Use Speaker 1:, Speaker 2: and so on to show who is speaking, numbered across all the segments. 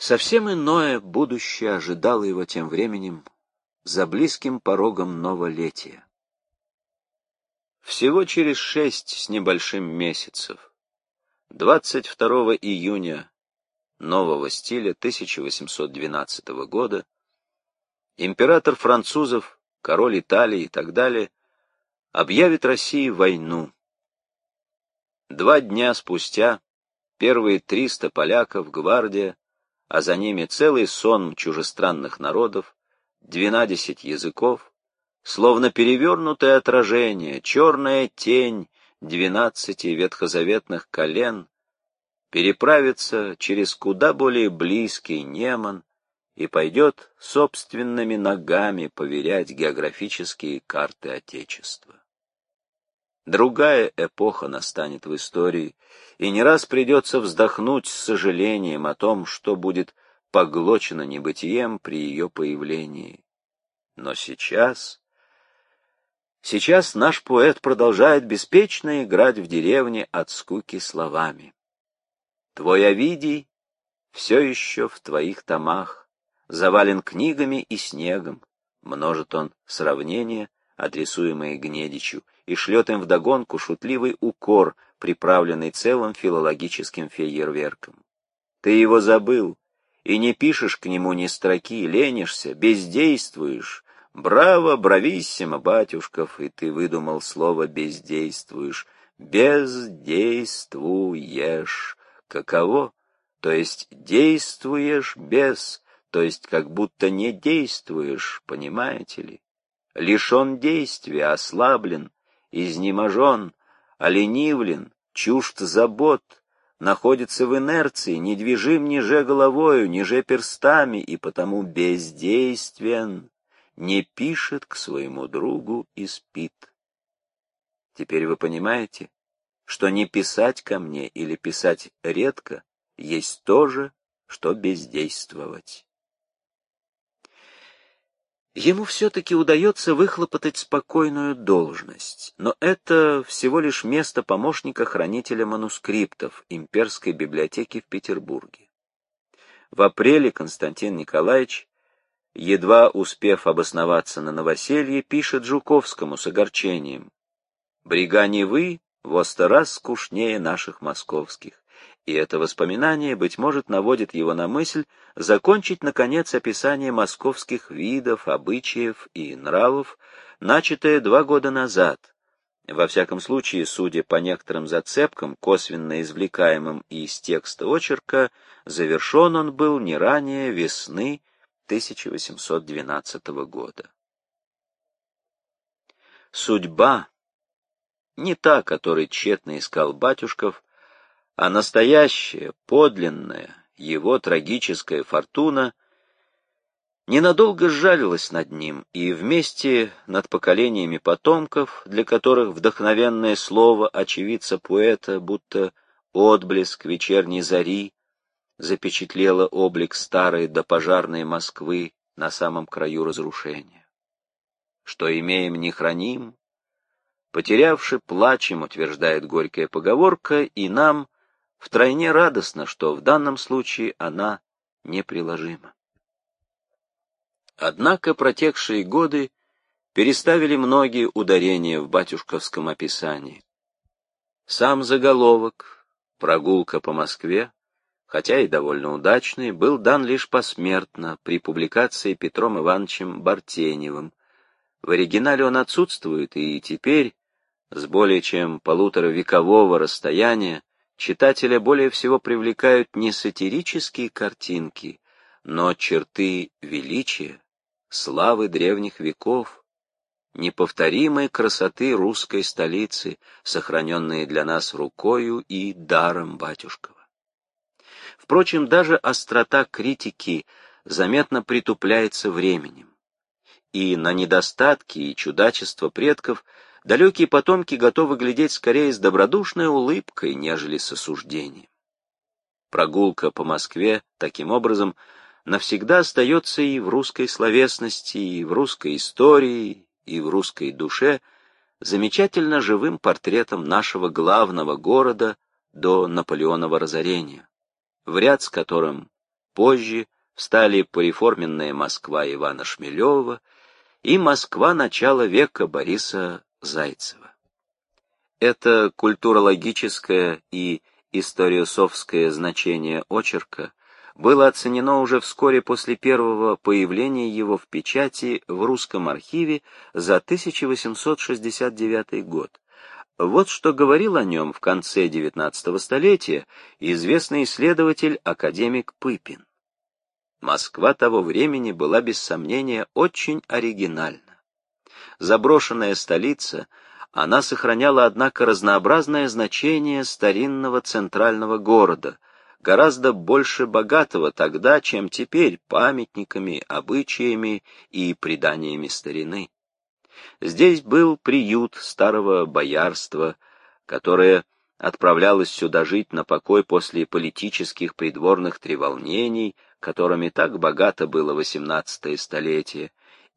Speaker 1: Совсем иное будущее ожидало его тем временем за близким порогом новолетия. Всего через шесть с небольшим месяцев, 22 июня нового стиля 1812 года, император французов, король Италии и так далее объявит России войну. Два дня спустя первые триста поляков, гвардия, а за ними целый сон чужестранных народов, двенадесять языков, словно перевернутое отражение, черная тень двенадцати ветхозаветных колен, переправится через куда более близкий Неман и пойдет собственными ногами поверять географические карты Отечества. Другая эпоха настанет в истории, и не раз придется вздохнуть с сожалением о том, что будет поглочено небытием при ее появлении. Но сейчас... Сейчас наш поэт продолжает беспечно играть в деревне от скуки словами. Твой Овидий все еще в твоих томах, завален книгами и снегом, множит он сравнения, адресуемые Гнедичу, и шлет им вдогонку шутливый укор, приправленный целым филологическим фейерверком. Ты его забыл, и не пишешь к нему ни строки, ленишься, бездействуешь. Браво, брависсимо, батюшков, и ты выдумал слово «бездействуешь». Бездействуешь. Каково? То есть действуешь без, то есть как будто не действуешь, понимаете ли? Лишен действия, ослаблен, изнеможен, оленивлен, чужд забот, находится в инерции, недвижим ниже головою, ниже перстами, и потому бездействен, не пишет к своему другу и спит. Теперь вы понимаете, что не писать ко мне или писать редко есть то же, что бездействовать. Ему все-таки удается выхлопотать спокойную должность, но это всего лишь место помощника хранителя манускриптов имперской библиотеки в Петербурге. В апреле Константин Николаевич, едва успев обосноваться на новоселье, пишет Жуковскому с огорчением «Брега Невы во сто раз скучнее наших московских и это воспоминание, быть может, наводит его на мысль закончить, наконец, описание московских видов, обычаев и нравов, начатое два года назад. Во всяком случае, судя по некоторым зацепкам, косвенно извлекаемым из текста очерка, завершен он был не ранее весны 1812 года. Судьба, не та, которой тщетно искал Батюшков, а настоящая, подлинная, его трагическая фортуна ненадолго сжалилась над ним, и вместе над поколениями потомков, для которых вдохновенное слово очевидца поэта, будто отблеск вечерней зари, запечатлело облик старой допожарной Москвы на самом краю разрушения. Что имеем, не храним, потерявши, плачем, утверждает горькая поговорка, и нам — Втройне радостно, что в данном случае она неприложима. Однако протекшие годы переставили многие ударения в батюшковском описании. Сам заголовок «Прогулка по Москве», хотя и довольно удачный, был дан лишь посмертно при публикации Петром Ивановичем Бартеневым. В оригинале он отсутствует, и теперь, с более чем полуторавекового расстояния, читателя более всего привлекают не сатирические картинки, но черты величия, славы древних веков, неповторимой красоты русской столицы, сохраненные для нас рукою и даром батюшкова. Впрочем, даже острота критики заметно притупляется временем, и на недостатки и чудачества предков – далекие потомки готовы глядеть скорее с добродушной улыбкой, нежели с осуждением. Прогулка по Москве, таким образом, навсегда остается и в русской словесности, и в русской истории, и в русской душе замечательно живым портретом нашего главного города до Наполеонова разорения, в ряд с которым Позже встали пореформенная Москва Ивана Шмелева и Москва начала века Бориса Зайцева. Это культурологическое и историосовское значение очерка было оценено уже вскоре после первого появления его в печати в русском архиве за 1869 год. Вот что говорил о нем в конце XIX столетия известный исследователь академик Пыпин. Москва того времени была без сомнения очень оригинальна. Заброшенная столица, она сохраняла, однако, разнообразное значение старинного центрального города — гораздо больше богатого тогда, чем теперь памятниками, обычаями и преданиями старины. Здесь был приют старого боярства, которое отправлялось сюда жить на покой после политических придворных треволнений, которыми так богато было XVIII столетие,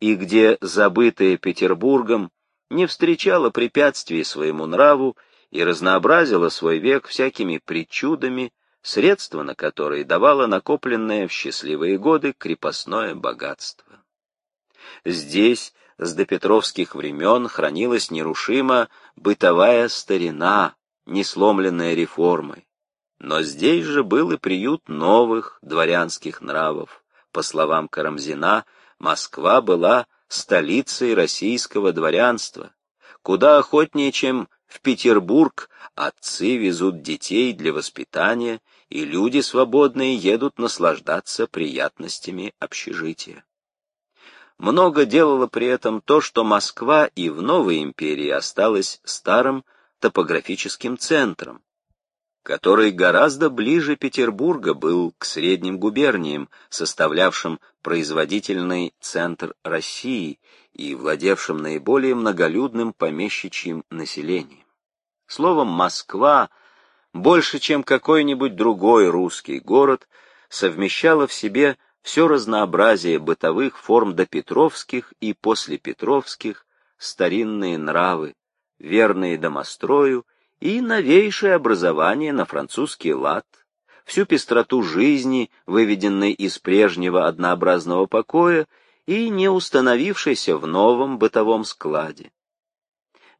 Speaker 1: и где, забытое Петербургом, не встречало препятствий своему нраву и разнообразило свой век всякими причудами, средства на которые давало накопленное в счастливые годы крепостное богатство. Здесь с допетровских времен хранилась нерушимо бытовая старина, не сломленная реформой. Но здесь же был и приют новых дворянских нравов. По словам Карамзина, Москва была столицей российского дворянства. Куда охотнее, чем в Петербург, отцы везут детей для воспитания и люди свободные едут наслаждаться приятностями общежития. Много делало при этом то, что Москва и в новой империи осталась старым топографическим центром, который гораздо ближе Петербурга был к средним губерниям, составлявшим производительный центр России и владевшим наиболее многолюдным помещичьим населением. Словом, Москва — больше, чем какой-нибудь другой русский город, совмещала в себе все разнообразие бытовых форм допетровских и послепетровских, старинные нравы, верные домострою и новейшее образование на французский лад, всю пестроту жизни, выведенной из прежнего однообразного покоя и не установившейся в новом бытовом складе.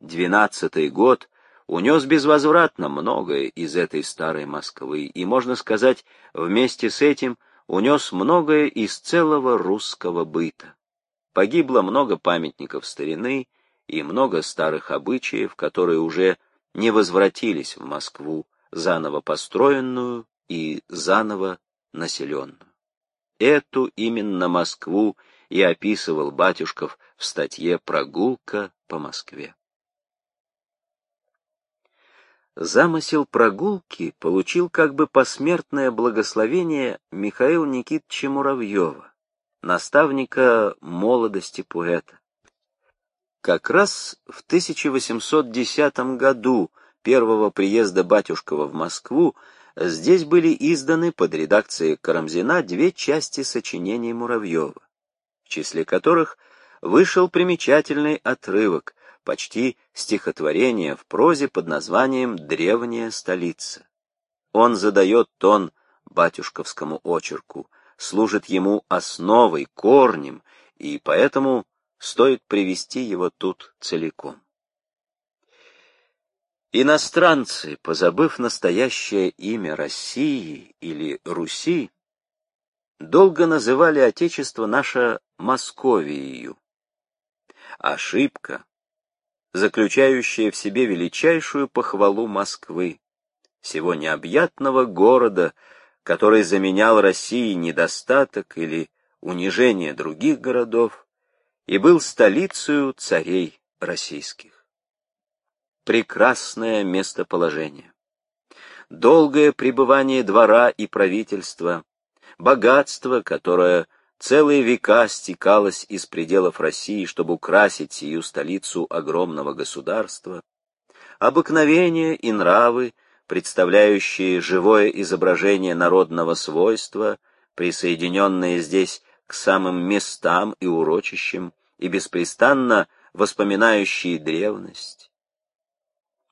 Speaker 1: Двенадцатый год унес безвозвратно многое из этой старой Москвы, и, можно сказать, вместе с этим унес многое из целого русского быта. Погибло много памятников старины и много старых обычаев, которые уже не возвратились в Москву, заново построенную и заново населенную. Эту именно Москву и описывал Батюшков в статье «Прогулка по Москве». Замысел прогулки получил как бы посмертное благословение Михаила Никитича Муравьева, наставника молодости поэта. Как раз в 1810 году первого приезда Батюшкова в Москву здесь были изданы под редакцией Карамзина две части сочинений Муравьева, в числе которых вышел примечательный отрывок почти стихотворение в прозе под названием «Древняя столица». Он задает тон батюшковскому очерку, служит ему основой, корнем, и поэтому стоит привести его тут целиком. Иностранцы, позабыв настоящее имя России или Руси, долго называли Отечество наше Московией. Ошибка, заключающая в себе величайшую похвалу Москвы, всего необъятного города, который заменял России недостаток или унижение других городов и был столицей царей российских. Прекрасное местоположение. Долгое пребывание двора и правительства, богатство, которое целые века стекалось из пределов России, чтобы украсить сию столицу огромного государства, обыкновения и нравы, представляющие живое изображение народного свойства, присоединенные здесь к самым местам и урочищам и беспрестанно воспоминающие древность.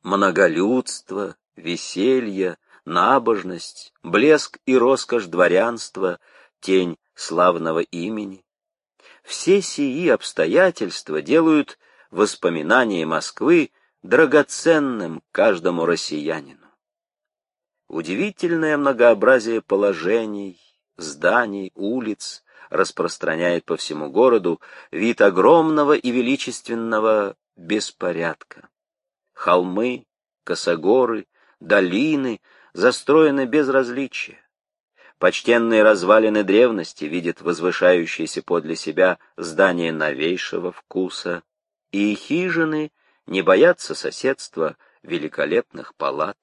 Speaker 1: Многолюдство, веселье, набожность, блеск и роскошь дворянства, тень славного имени. Все сии обстоятельства делают воспоминания Москвы драгоценным каждому россиянину. Удивительное многообразие положений, зданий, улиц распространяет по всему городу вид огромного и величественного беспорядка. Холмы, косогоры, долины застроены без различия. Почтенные развалины древности видят возвышающиеся подле себя здания новейшего вкуса, и хижины не боятся соседства великолепных палат.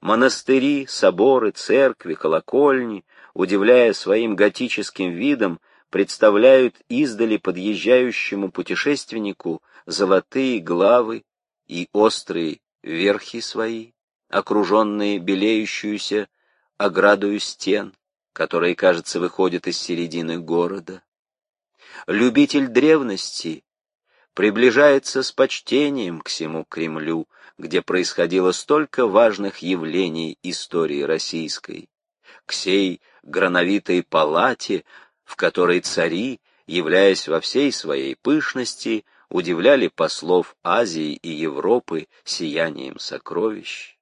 Speaker 1: Монастыри, соборы, церкви, колокольни, удивляя своим готическим видом, представляют издали подъезжающему путешественнику золотые главы и острые верхи свои, окруженные белеющуюся оградою стен, которые, кажется, выходят из середины города. Любитель древности приближается с почтением к всему Кремлю, где происходило столько важных явлений истории российской, к сей грановитой палате, в которой цари, являясь во всей своей пышности, удивляли послов Азии и Европы сиянием сокровищ.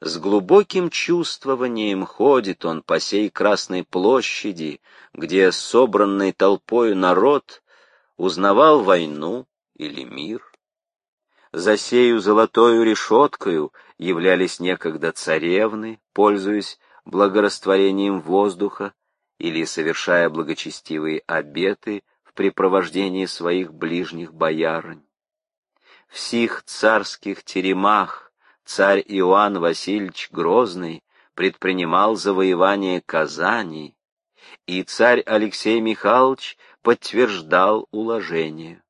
Speaker 1: С глубоким чувствованием ходит он по сей Красной площади, где собранный толпою народ узнавал войну или мир. За сею золотою решеткою являлись некогда царевны, пользуясь благорастворением воздуха или совершая благочестивые обеты в препровождении своих ближних боярынь. В сих царских теремах царь Иоанн Васильевич Грозный предпринимал завоевание Казани, и царь Алексей Михайлович подтверждал уложение.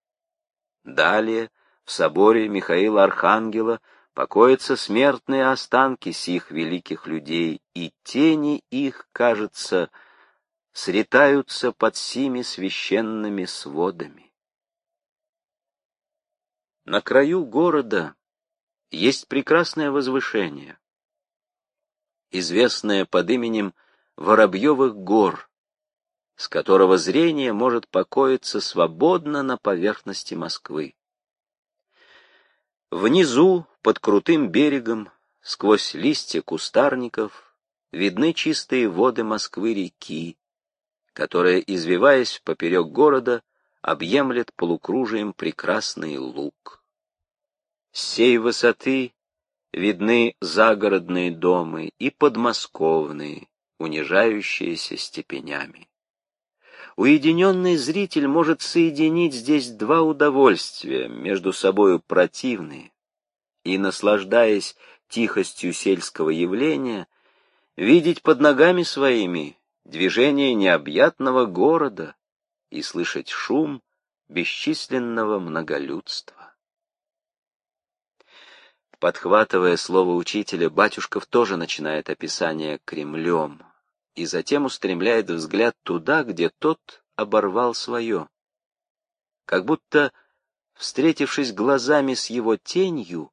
Speaker 1: Далее в соборе Михаила Архангела покоятся смертные останки сих великих людей, и тени их, кажется, сретаются под сими священными сводами. На краю города есть прекрасное возвышение, известное под именем Воробьевых гор, с которого зрение может покоиться свободно на поверхности Москвы. Внизу, под крутым берегом, сквозь листья кустарников, видны чистые воды Москвы-реки, которая, извиваясь поперек города, объемлет полукружием прекрасный луг. С сей высоты видны загородные дома и подмосковные, унижающиеся степенями. Уединенный зритель может соединить здесь два удовольствия, между собою противные, и, наслаждаясь тихостью сельского явления, видеть под ногами своими движение необъятного города и слышать шум бесчисленного многолюдства. Подхватывая слово учителя, Батюшков тоже начинает описание Кремлем и затем устремляет взгляд туда, где тот оборвал свое. Как будто, встретившись глазами с его тенью,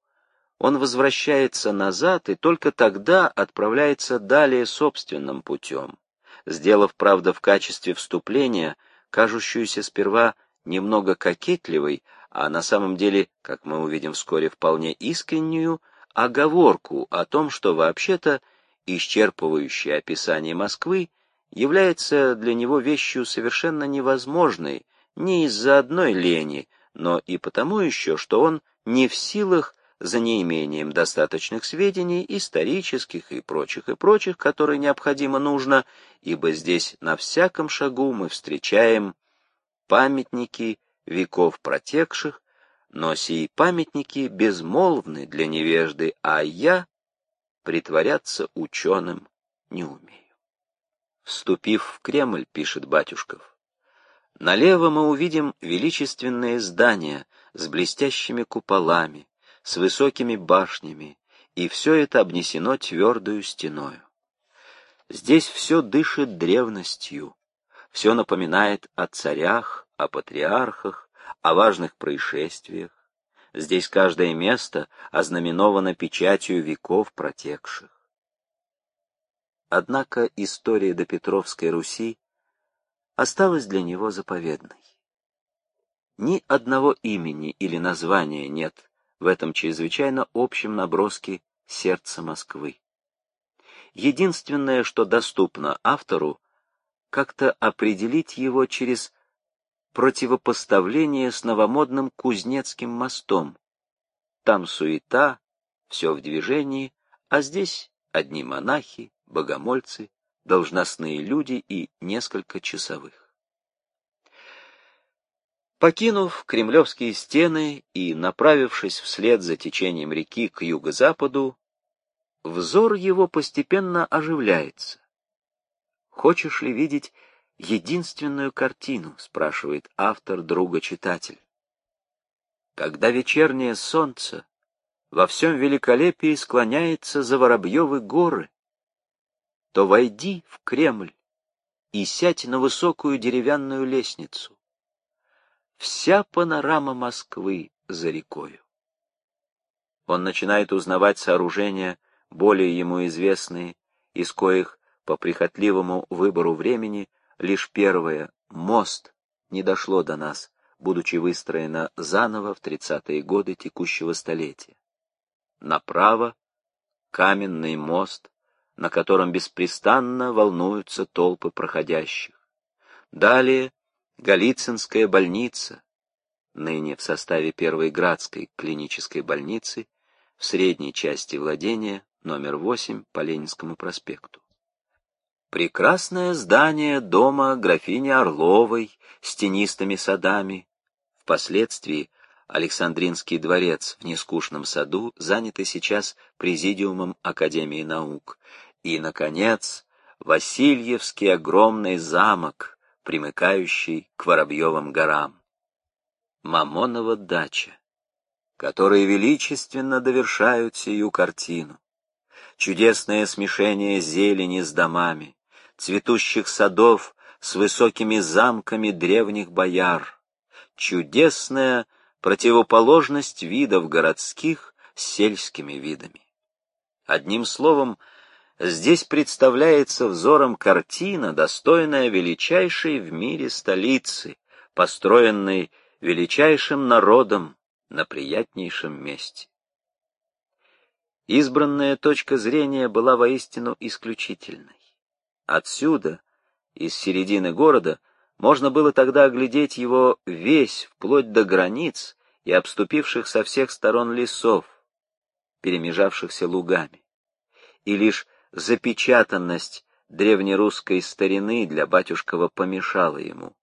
Speaker 1: он возвращается назад и только тогда отправляется далее собственным путем сделав, правда, в качестве вступления, кажущуюся сперва немного кокетливой, а на самом деле, как мы увидим вскоре, вполне искреннюю, оговорку о том, что вообще-то исчерпывающее описание Москвы является для него вещью совершенно невозможной не из-за одной лени, но и потому еще, что он не в силах за неимением достаточных сведений, исторических и прочих и прочих, которые необходимо нужно, ибо здесь на всяком шагу мы встречаем памятники веков протекших, но сии памятники безмолвны для невежды, а я притворяться ученым не умею. Вступив в Кремль, пишет Батюшков, налево мы увидим величественные здания с блестящими куполами, с высокими башнями, и все это обнесено твердую стеною. Здесь все дышит древностью, все напоминает о царях, о патриархах, о важных происшествиях. Здесь каждое место ознаменовано печатью веков протекших. Однако история до Петровской Руси осталась для него заповедной. Ни одного имени или названия нет в этом чрезвычайно общем наброске сердца Москвы. Единственное, что доступно автору, как-то определить его через противопоставление с новомодным Кузнецким мостом. Там суета, все в движении, а здесь одни монахи, богомольцы, должностные люди и несколько часовых. Покинув кремлевские стены и направившись вслед за течением реки к юго-западу, взор его постепенно оживляется. «Хочешь ли видеть единственную картину?» — спрашивает автор друга-читатель. Когда вечернее солнце во всем великолепии склоняется за Воробьевы горы, то войди в Кремль и сядь на высокую деревянную лестницу. Вся панорама Москвы за рекою. Он начинает узнавать сооружения, более ему известные, из коих, по прихотливому выбору времени, лишь первое — мост — не дошло до нас, будучи выстроено заново в тридцатые годы текущего столетия. Направо — каменный мост, на котором беспрестанно волнуются толпы проходящих. Далее — Голицынская больница, ныне в составе Первой Градской клинической больницы, в средней части владения, номер 8 по Ленинскому проспекту. Прекрасное здание дома графини Орловой с тенистыми садами. Впоследствии Александринский дворец в нескучном саду, занятый сейчас Президиумом Академии наук. И, наконец, Васильевский огромный замок, примыкающий к Воробьевым горам. Мамонова дача, которые величественно довершают сию картину чудесное смешение зелени с домами, цветущих садов с высокими замками древних бояр, чудесная противоположность видов городских с сельскими видами. Одним словом, здесь представляется взором картина, достойная величайшей в мире столицы, построенной величайшим народом на приятнейшем месте. Избранная точка зрения была воистину исключительной. Отсюда, из середины города, можно было тогда оглядеть его весь, вплоть до границ и обступивших со всех сторон лесов, перемежавшихся лугами. И лишь запечатанность древнерусской старины для батюшкова помешала ему.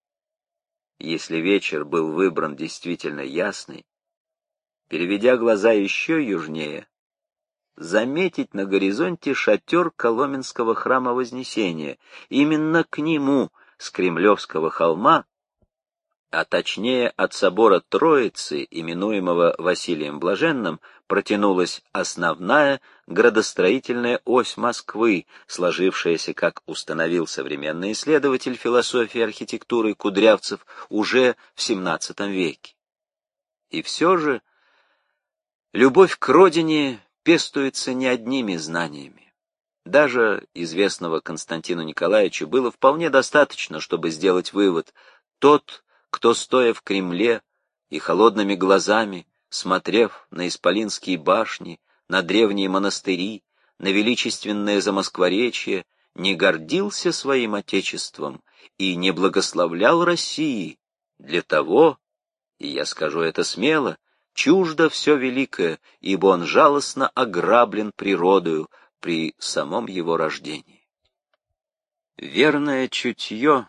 Speaker 1: Если вечер был выбран действительно ясный, переведя глаза еще южнее, заметить на горизонте шатер Коломенского храма Вознесения. Именно к нему, с Кремлевского холма, а точнее от собора Троицы, именуемого Василием Блаженным, протянулась основная градостроительная ось Москвы, сложившаяся, как установил современный исследователь философии архитектуры Кудрявцев, уже в XVII веке. И все же любовь к родине пестуется не одними знаниями. Даже известного Константину Николаевичу было вполне достаточно, чтобы сделать вывод. Тот, кто, стоя в Кремле и холодными глазами, смотрев на исполинские башни, на древние монастыри, на величественное замоскворечье, не гордился своим отечеством и не благословлял России для того, и я скажу это смело, чуждо все великое, ибо он жалостно ограблен природою при самом его рождении. Верное чутье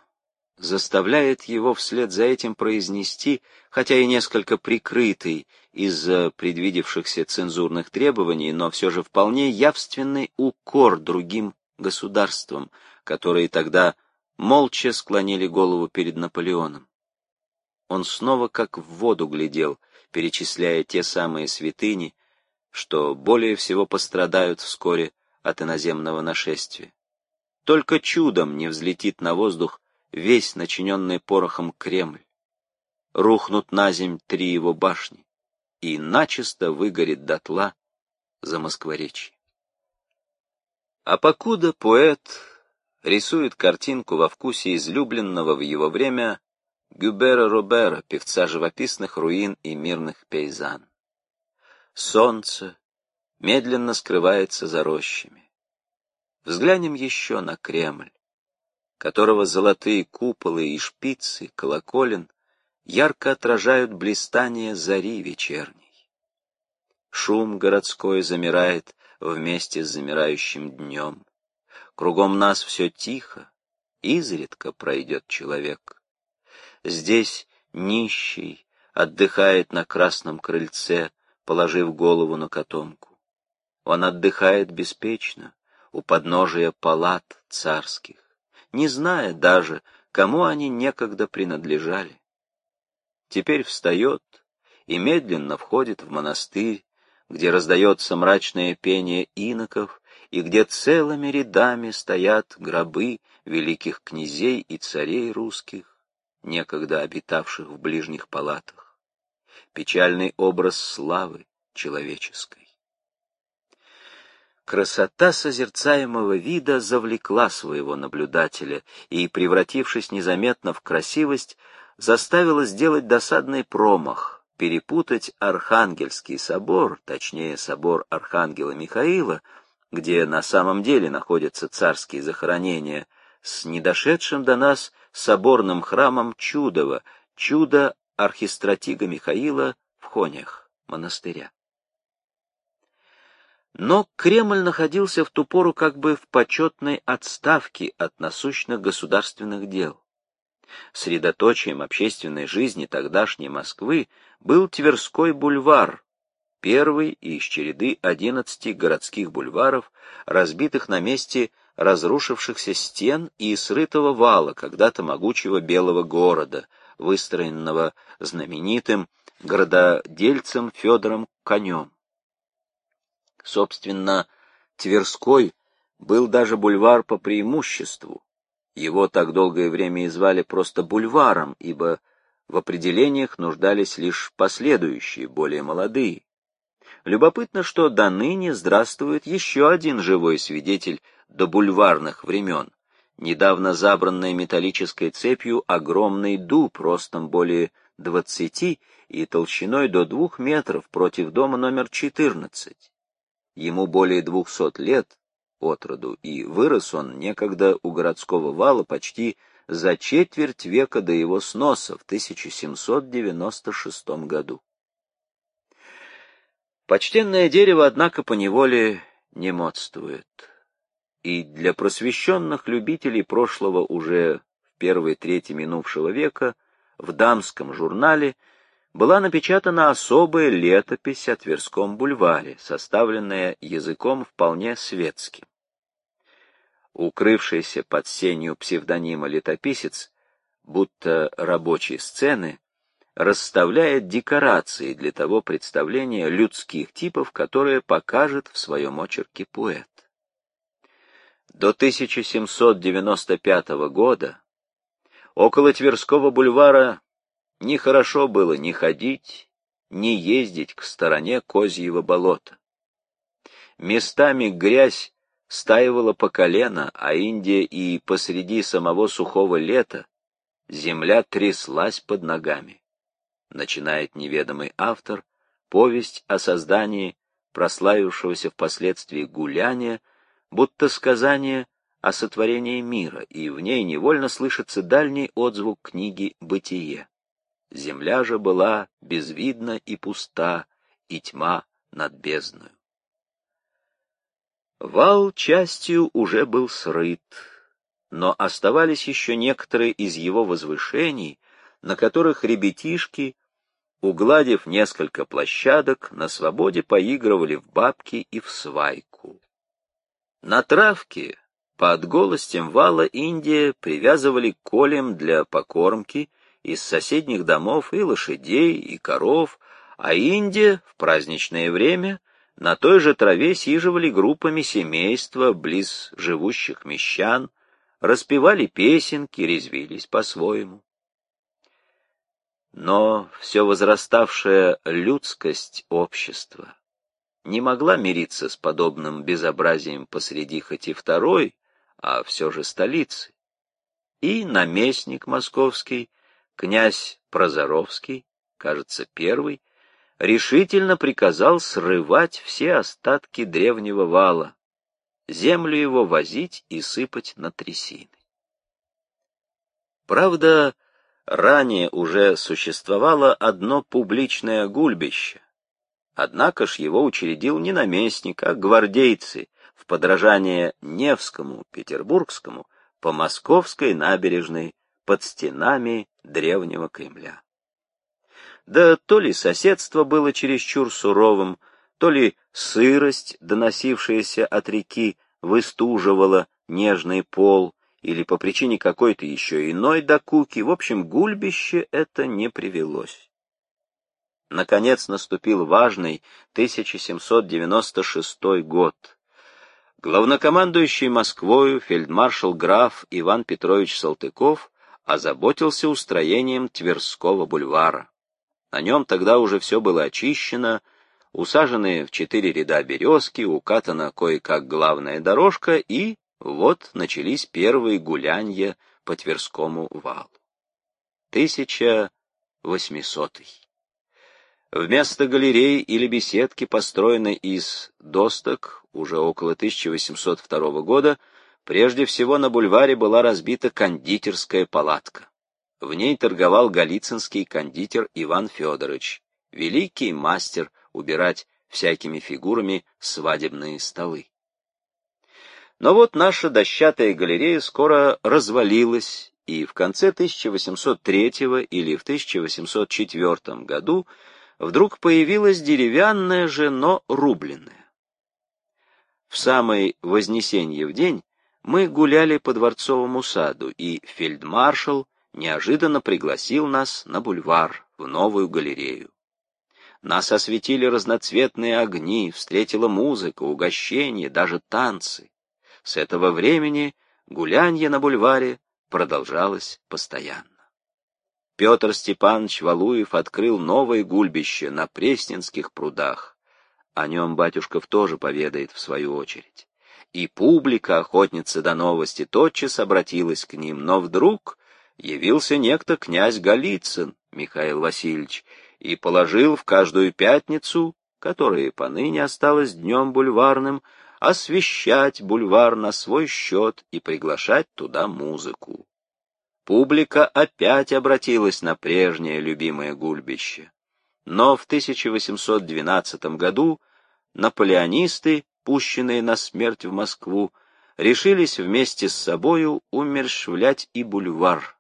Speaker 1: заставляет его вслед за этим произнести, хотя и несколько прикрытый из-за предвидевшихся цензурных требований, но все же вполне явственный укор другим государствам, которые тогда молча склонили голову перед Наполеоном. Он снова как в воду глядел, перечисляя те самые святыни, что более всего пострадают вскоре от иноземного нашествия. Только чудом не взлетит на воздух весь начиненный порохом Кремль. Рухнут на земь три его башни, и начисто выгорит дотла за Москворечье. А покуда поэт рисует картинку во вкусе излюбленного в его время Гюбера Робера, певца живописных руин и мирных пейзан. Солнце медленно скрывается за рощами. Взглянем еще на Кремль, которого золотые куполы и шпицы, колоколен ярко отражают блистание зари вечерней. Шум городской замирает вместе с замирающим днем. Кругом нас все тихо, изредка пройдет человек. Здесь нищий отдыхает на красном крыльце, положив голову на котомку. Он отдыхает беспечно у подножия палат царских, не зная даже, кому они некогда принадлежали. Теперь встает и медленно входит в монастырь, где раздается мрачное пение иноков и где целыми рядами стоят гробы великих князей и царей русских, некогда обитавших в ближних палатах. Печальный образ славы человеческой. Красота созерцаемого вида завлекла своего наблюдателя и, превратившись незаметно в красивость, заставила сделать досадный промах, перепутать Архангельский собор, точнее собор Архангела Михаила, где на самом деле находятся царские захоронения, с недошедшим до нас соборным храмом Чудова, чудо архистратига Михаила в Хонях, монастыря. Но Кремль находился в ту пору как бы в почетной отставке от насущных государственных дел. Средоточием общественной жизни тогдашней Москвы был Тверской бульвар, первый из череды одиннадцати городских бульваров, разбитых на месте разрушившихся стен и срытого вала когда-то могучего белого города, выстроенного знаменитым горододельцем Федором Конем. Собственно, Тверской был даже бульвар по преимуществу. Его так долгое время и звали просто бульваром, ибо в определениях нуждались лишь последующие, более молодые. Любопытно, что до ныне здравствует еще один живой свидетель до бульварных времен, недавно забранный металлической цепью огромный дуб ростом более двадцати и толщиной до двух метров против дома номер четырнадцать. Ему более двухсот лет от роду, и вырос он некогда у городского вала почти за четверть века до его сноса в 1796 году. Почтенное дерево, однако, поневоле не модствует. И для просвещенных любителей прошлого уже в первой трети минувшего века в дамском журнале была напечатана особая летопись о Тверском бульваре, составленная языком вполне светским. Укрывшийся под сенью псевдонима летописец, будто рабочей сцены, расставляет декорации для того представления людских типов, которое покажет в своем очерке поэт. До 1795 года около Тверского бульвара нехорошо было ни ходить, ни ездить к стороне Козьего болота. Местами грязь стаивала по колено, а Индия и посреди самого сухого лета земля тряслась под ногами начинает неведомый автор повесть о создании прославившегося впоследствии гуляния, будто сказание о сотворении мира, и в ней невольно слышится дальний отзвук книги «Бытие». Земля же была безвидна и пуста, и тьма над бездною. Вал частью уже был срыт, но оставались еще некоторые из его возвышений, на которых ребятишки, угладив несколько площадок, на свободе поигрывали в бабки и в свайку. На травке под голостем вала Индия привязывали колем для покормки из соседних домов и лошадей, и коров, а Индия в праздничное время на той же траве сиживали группами семейства близ живущих мещан, распевали песенки, резвились по-своему но все возраставшая людскость общества, не могла мириться с подобным безобразием посреди хоть и второй, а все же столицы. И наместник московский, князь Прозоровский, кажется, первый, решительно приказал срывать все остатки древнего вала, землю его возить и сыпать на трясины. Правда, ранее уже существовало одно публичное гульбище, Однако ж его учредил не наместник, а гвардейцы в подражание Невскому, Петербургскому, по Московской набережной под стенами древнего Кремля. Да то ли соседство было чересчур суровым, то ли сырость, доносившаяся от реки, выстуживала нежный пол, или по причине какой-то еще иной докуки, в общем, гульбище это не привелось. Наконец наступил важный 1796 год. Главнокомандующий Москвою фельдмаршал граф Иван Петрович Салтыков озаботился устроением Тверского бульвара. На нем тогда уже все было очищено, усажены в четыре ряда березки, укатана кое-как главная дорожка, и вот начались первые гулянья по Тверскому валу. 1800 Вместо галереи или беседки, построенной из досток уже около 1802 года, прежде всего на бульваре была разбита кондитерская палатка. В ней торговал галицинский кондитер Иван Федорович, великий мастер убирать всякими фигурами свадебные столы. Но вот наша дощатая галерея скоро развалилась, и в конце 1803 или в 1804 году вдруг появилась деревянная же, но рубленная. В самое Вознесенье в день мы гуляли по Дворцовому саду, и фельдмаршал неожиданно пригласил нас на бульвар, в новую галерею. Нас осветили разноцветные огни, встретила музыка, угощение, даже танцы. С этого времени гулянье на бульваре продолжалось постоянно. Петр Степанович Валуев открыл новое гульбище на Пресненских прудах. О нем Батюшков тоже поведает в свою очередь. И публика, охотница до новости, тотчас обратилась к ним, но вдруг явился некто князь Голицын Михаил Васильевич и положил в каждую пятницу, которая поныне осталась днем бульварным, освещать бульвар на свой счет и приглашать туда музыку публика опять обратилась на прежнее любимое гульбище. Но в 1812 году наполеонисты, пущенные на смерть в Москву, решились вместе с собою умерщвлять и бульвар,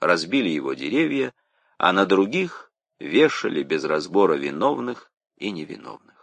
Speaker 1: разбили его деревья, а на других вешали без разбора виновных и невиновных.